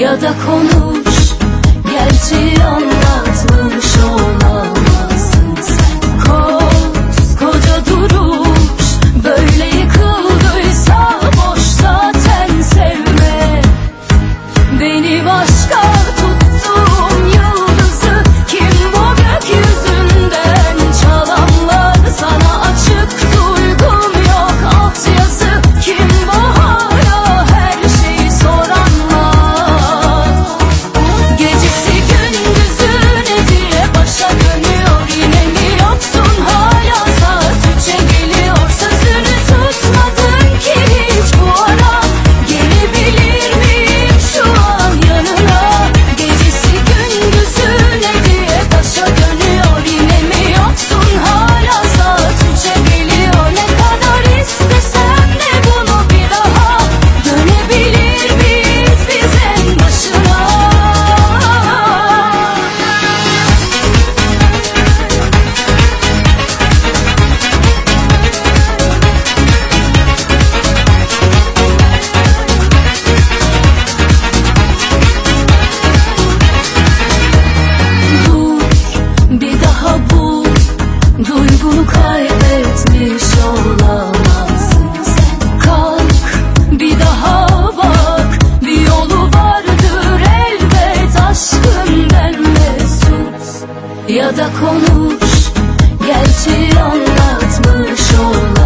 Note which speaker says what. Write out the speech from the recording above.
Speaker 1: Ya da anlat Duygunu kaybetmiş olamazsın Sen Kalk bir daha bak. Bir yolu vardır elbet aşkından mesut. Ya da konuş gerçeği anlatmış olamazsın